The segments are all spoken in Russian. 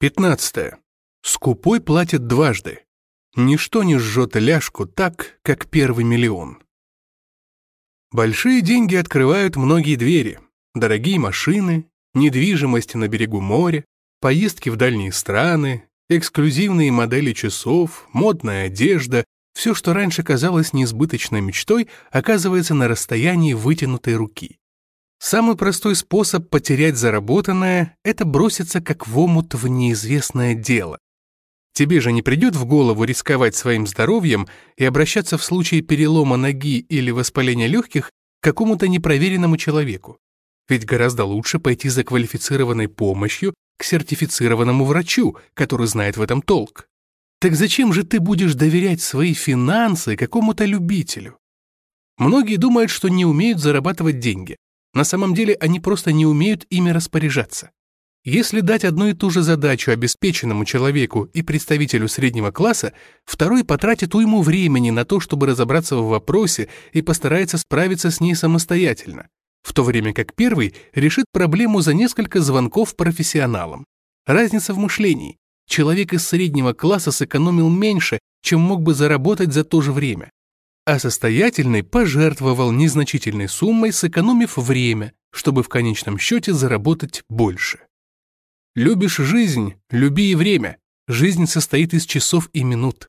15. Скупой платит дважды. Ничто не жжет ляжку так, как первый миллион. Большие деньги открывают многие двери. Дорогие машины, недвижимость на берегу моря, поездки в дальние страны, эксклюзивные модели часов, модная одежда, все, что раньше казалось неизбыточной мечтой, оказывается на расстоянии вытянутой руки. Самый простой способ потерять заработанное — это броситься как в омут в неизвестное дело. Тебе же не придет в голову рисковать своим здоровьем и обращаться в случае перелома ноги или воспаления легких к какому-то непроверенному человеку. Ведь гораздо лучше пойти за квалифицированной помощью к сертифицированному врачу, который знает в этом толк. Так зачем же ты будешь доверять свои финансы какому-то любителю? Многие думают, что не умеют зарабатывать деньги. На самом деле они просто не умеют ими распоряжаться. Если дать одну и ту же задачу обеспеченному человеку и представителю среднего класса, второй потратит уйму времени на то, чтобы разобраться в вопросе и постарается справиться с ней самостоятельно, в то время как первый решит проблему за несколько звонков профессионалам. Разница в мышлении. Человек из среднего класса сэкономил меньше, чем мог бы заработать за то же время а состоятельный пожертвовал незначительной суммой, сэкономив время, чтобы в конечном счете заработать больше. Любишь жизнь, люби и время. Жизнь состоит из часов и минут.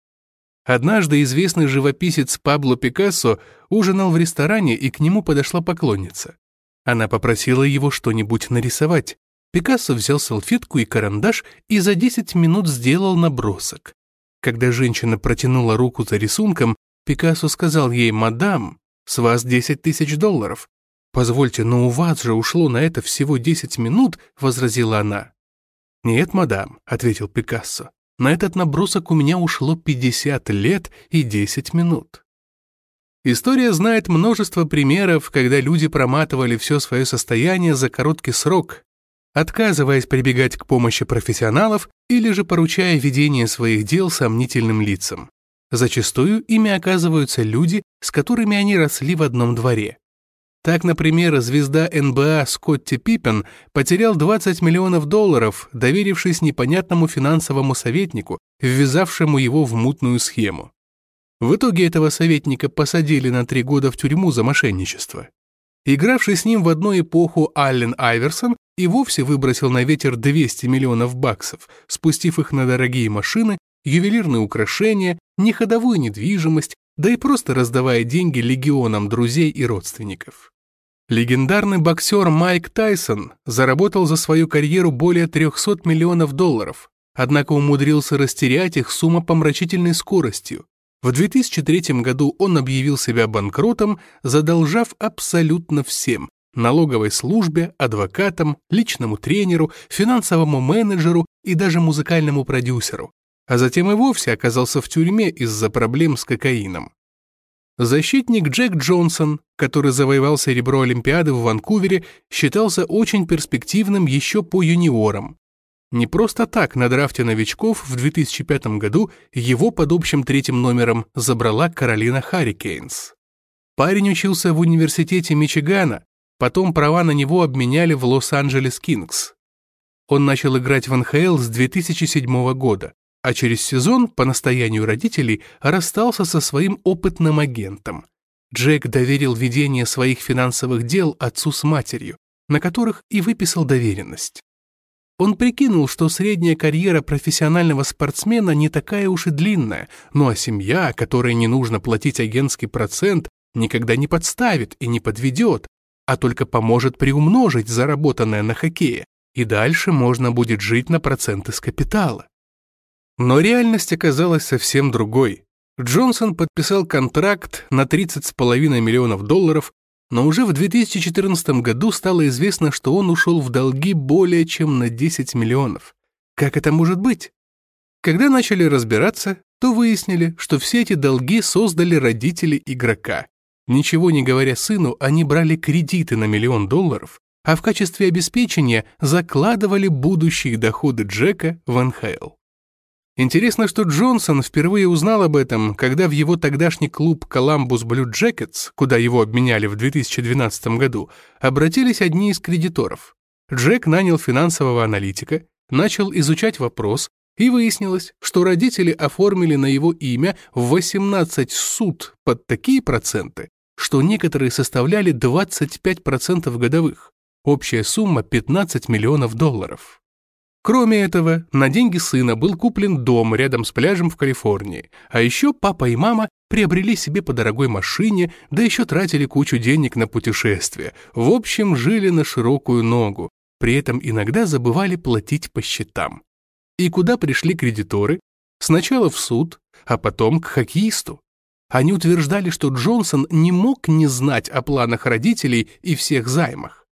Однажды известный живописец Пабло Пикассо ужинал в ресторане, и к нему подошла поклонница. Она попросила его что-нибудь нарисовать. Пикассо взял салфетку и карандаш и за 10 минут сделал набросок. Когда женщина протянула руку за рисунком, Пикассо сказал ей, «Мадам, с вас 10 тысяч долларов». «Позвольте, но у вас же ушло на это всего 10 минут», — возразила она. «Нет, мадам», — ответил Пикассо, «на этот набросок у меня ушло 50 лет и 10 минут». История знает множество примеров, когда люди проматывали все свое состояние за короткий срок, отказываясь прибегать к помощи профессионалов или же поручая ведение своих дел сомнительным лицам. Зачастую ими оказываются люди, с которыми они росли в одном дворе. Так, например, звезда НБА Скотти Пиппен потерял 20 миллионов долларов, доверившись непонятному финансовому советнику, ввязавшему его в мутную схему. В итоге этого советника посадили на три года в тюрьму за мошенничество. Игравший с ним в одну эпоху Аллен Айверсон и вовсе выбросил на ветер 200 миллионов баксов, спустив их на дорогие машины ювелирные украшения, неходовую недвижимость, да и просто раздавая деньги легионам друзей и родственников. Легендарный боксер Майк Тайсон заработал за свою карьеру более 300 миллионов долларов, однако умудрился растерять их с умопомрачительной скоростью. В 2003 году он объявил себя банкротом, задолжав абсолютно всем – налоговой службе, адвокатам, личному тренеру, финансовому менеджеру и даже музыкальному продюсеру а затем и вовсе оказался в тюрьме из-за проблем с кокаином. Защитник Джек Джонсон, который завоевал серебро Олимпиады в Ванкувере, считался очень перспективным еще по юниорам. Не просто так на драфте новичков в 2005 году его под общим третьим номером забрала Каролина Харрикейнс. Парень учился в университете Мичигана, потом права на него обменяли в Лос-Анджелес Кингс. Он начал играть в НХЛ с 2007 года а через сезон, по настоянию родителей, расстался со своим опытным агентом. Джек доверил ведение своих финансовых дел отцу с матерью, на которых и выписал доверенность. Он прикинул, что средняя карьера профессионального спортсмена не такая уж и длинная, ну а семья, которой не нужно платить агентский процент, никогда не подставит и не подведет, а только поможет приумножить заработанное на хоккее, и дальше можно будет жить на проценты с капитала. Но реальность оказалась совсем другой. Джонсон подписал контракт на 30,5 миллионов долларов, но уже в 2014 году стало известно, что он ушел в долги более чем на 10 миллионов. Как это может быть? Когда начали разбираться, то выяснили, что все эти долги создали родители игрока. Ничего не говоря сыну, они брали кредиты на миллион долларов, а в качестве обеспечения закладывали будущие доходы Джека в НХЛ. Интересно, что Джонсон впервые узнал об этом, когда в его тогдашний клуб Columbus Blue Jackets, куда его обменяли в 2012 году, обратились одни из кредиторов. Джек нанял финансового аналитика, начал изучать вопрос, и выяснилось, что родители оформили на его имя 18 суд под такие проценты, что некоторые составляли 25% годовых. Общая сумма 15 миллионов долларов. Кроме этого, на деньги сына был куплен дом рядом с пляжем в Калифорнии, а еще папа и мама приобрели себе по дорогой машине, да еще тратили кучу денег на путешествия. В общем, жили на широкую ногу, при этом иногда забывали платить по счетам. И куда пришли кредиторы? Сначала в суд, а потом к хоккеисту. Они утверждали, что Джонсон не мог не знать о планах родителей и всех займах.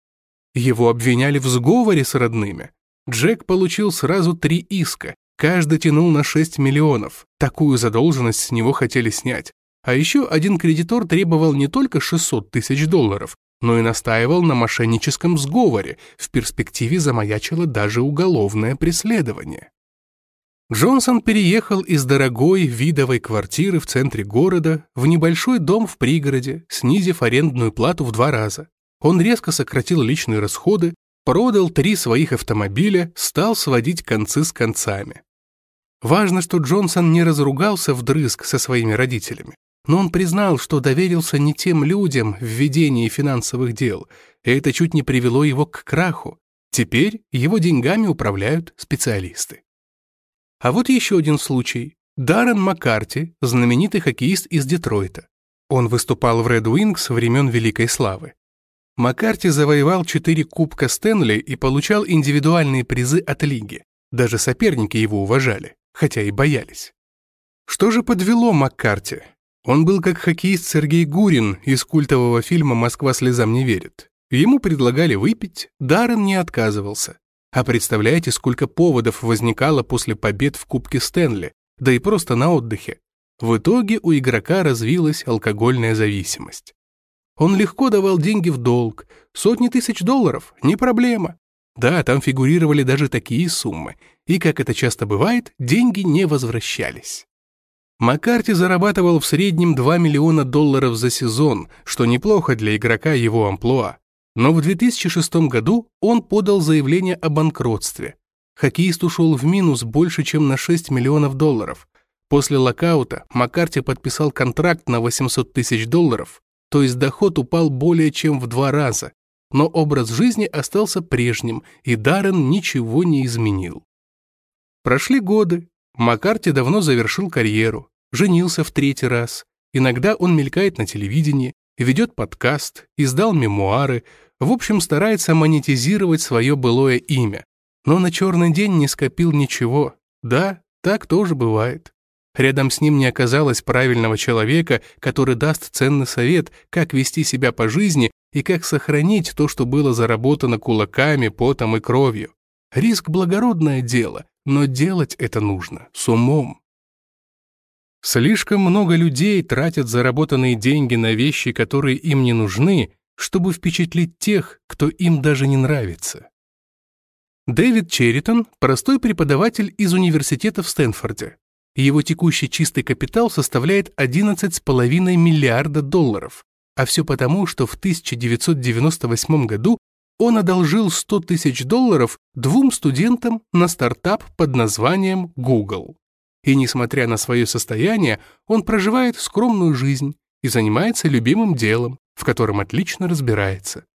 Его обвиняли в сговоре с родными. Джек получил сразу три иска, каждый тянул на 6 миллионов. Такую задолженность с него хотели снять. А еще один кредитор требовал не только 600 тысяч долларов, но и настаивал на мошенническом сговоре. В перспективе замаячило даже уголовное преследование. Джонсон переехал из дорогой видовой квартиры в центре города в небольшой дом в пригороде, снизив арендную плату в два раза. Он резко сократил личные расходы, продал три своих автомобиля, стал сводить концы с концами. Важно, что Джонсон не разругался вдрызг со своими родителями, но он признал, что доверился не тем людям в ведении финансовых дел, и это чуть не привело его к краху. Теперь его деньгами управляют специалисты. А вот еще один случай. Даррен Маккарти, знаменитый хоккеист из Детройта. Он выступал в Red Wings времен Великой Славы. Маккарти завоевал четыре Кубка Стэнли и получал индивидуальные призы от лиги. Даже соперники его уважали, хотя и боялись. Что же подвело Маккарти? Он был как хоккеист Сергей Гурин из культового фильма «Москва слезам не верит». Ему предлагали выпить, Даррен не отказывался. А представляете, сколько поводов возникало после побед в Кубке Стэнли, да и просто на отдыхе. В итоге у игрока развилась алкогольная зависимость. Он легко давал деньги в долг, сотни тысяч долларов, не проблема. Да, там фигурировали даже такие суммы, и, как это часто бывает, деньги не возвращались. Маккарти зарабатывал в среднем 2 миллиона долларов за сезон, что неплохо для игрока его амплуа. Но в 2006 году он подал заявление о банкротстве. Хоккеист ушел в минус больше, чем на 6 миллионов долларов. После локаута Маккарти подписал контракт на 800 тысяч долларов, то есть доход упал более чем в два раза. Но образ жизни остался прежним, и Даррен ничего не изменил. Прошли годы. Маккарти давно завершил карьеру, женился в третий раз. Иногда он мелькает на телевидении, ведет подкаст, издал мемуары, в общем, старается монетизировать свое былое имя. Но на черный день не скопил ничего. Да, так тоже бывает. Рядом с ним не оказалось правильного человека, который даст ценный совет, как вести себя по жизни и как сохранить то, что было заработано кулаками, потом и кровью. Риск – благородное дело, но делать это нужно с умом. Слишком много людей тратят заработанные деньги на вещи, которые им не нужны, чтобы впечатлить тех, кто им даже не нравится. Дэвид Черритон – простой преподаватель из университета в Стэнфорде. Его текущий чистый капитал составляет 11,5 миллиарда долларов, а все потому, что в 1998 году он одолжил 100 тысяч долларов двум студентам на стартап под названием Google. И несмотря на свое состояние, он проживает скромную жизнь и занимается любимым делом, в котором отлично разбирается.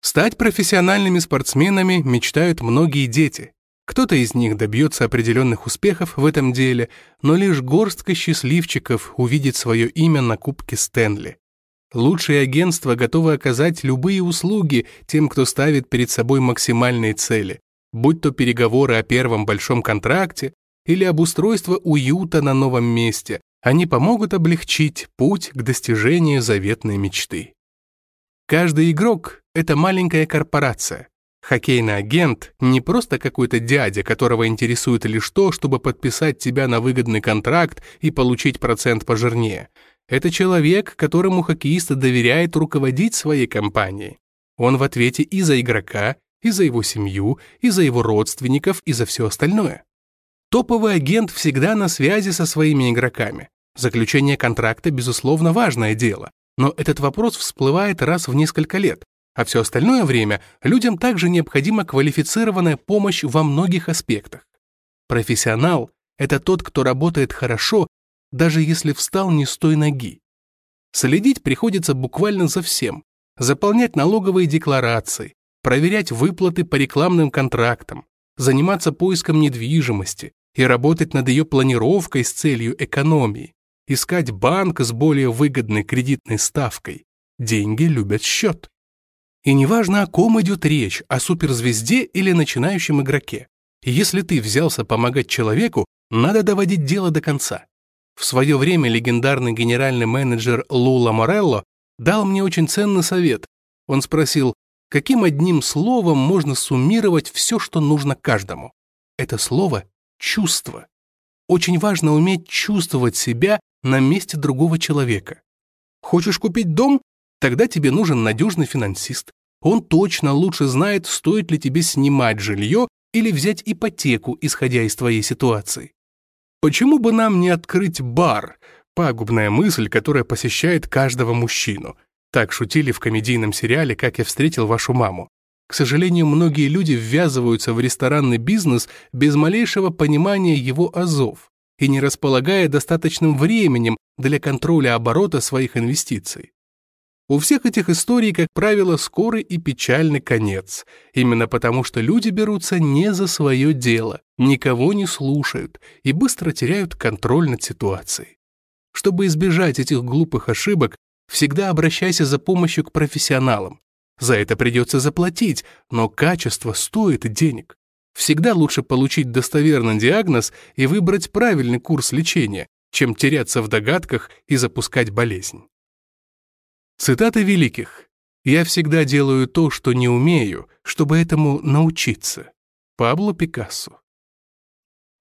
Стать профессиональными спортсменами мечтают многие дети. Кто-то из них добьется определенных успехов в этом деле, но лишь горстка счастливчиков увидит свое имя на Кубке Стэнли. Лучшие агентства готовы оказать любые услуги тем, кто ставит перед собой максимальные цели, будь то переговоры о первом большом контракте или обустройство уюта на новом месте, они помогут облегчить путь к достижению заветной мечты. Каждый игрок — это маленькая корпорация. Хоккейный агент — не просто какой-то дядя, которого интересует лишь то, чтобы подписать тебя на выгодный контракт и получить процент пожирнее. Это человек, которому хоккеист доверяет руководить своей компанией. Он в ответе и за игрока, и за его семью, и за его родственников, и за все остальное. Топовый агент всегда на связи со своими игроками. Заключение контракта, безусловно, важное дело, но этот вопрос всплывает раз в несколько лет. А все остальное время людям также необходима квалифицированная помощь во многих аспектах. Профессионал – это тот, кто работает хорошо, даже если встал не с той ноги. Следить приходится буквально за всем. Заполнять налоговые декларации, проверять выплаты по рекламным контрактам, заниматься поиском недвижимости и работать над ее планировкой с целью экономии, искать банк с более выгодной кредитной ставкой. Деньги любят счет. И неважно, о ком идет речь, о суперзвезде или начинающем игроке. Если ты взялся помогать человеку, надо доводить дело до конца. В свое время легендарный генеральный менеджер Лула Морелло дал мне очень ценный совет. Он спросил, каким одним словом можно суммировать все, что нужно каждому. Это слово — чувство. Очень важно уметь чувствовать себя на месте другого человека. Хочешь купить дом? Тогда тебе нужен надежный финансист. Он точно лучше знает, стоит ли тебе снимать жилье или взять ипотеку, исходя из твоей ситуации. Почему бы нам не открыть бар? Пагубная мысль, которая посещает каждого мужчину. Так шутили в комедийном сериале «Как я встретил вашу маму». К сожалению, многие люди ввязываются в ресторанный бизнес без малейшего понимания его азов и не располагая достаточным временем для контроля оборота своих инвестиций. У всех этих историй, как правило, скорый и печальный конец, именно потому что люди берутся не за свое дело, никого не слушают и быстро теряют контроль над ситуацией. Чтобы избежать этих глупых ошибок, всегда обращайся за помощью к профессионалам. За это придется заплатить, но качество стоит денег. Всегда лучше получить достоверный диагноз и выбрать правильный курс лечения, чем теряться в догадках и запускать болезнь. Цитаты великих. «Я всегда делаю то, что не умею, чтобы этому научиться». Пабло Пикассо.